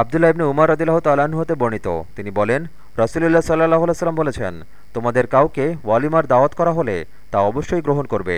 আবদুল্লাহ ইবনু উমার রদিল্লাহ তাল্লাহ্ন হতে বর্ণিত। তিনি বলেন, রসুলুল্লাহ সাল্লাহ সাল্লাম বলেছেন, তোমাদের কাউকে ওয়ালিমার দাওয়াত করা হলে তা অবশ্যই গ্রহণ করবে।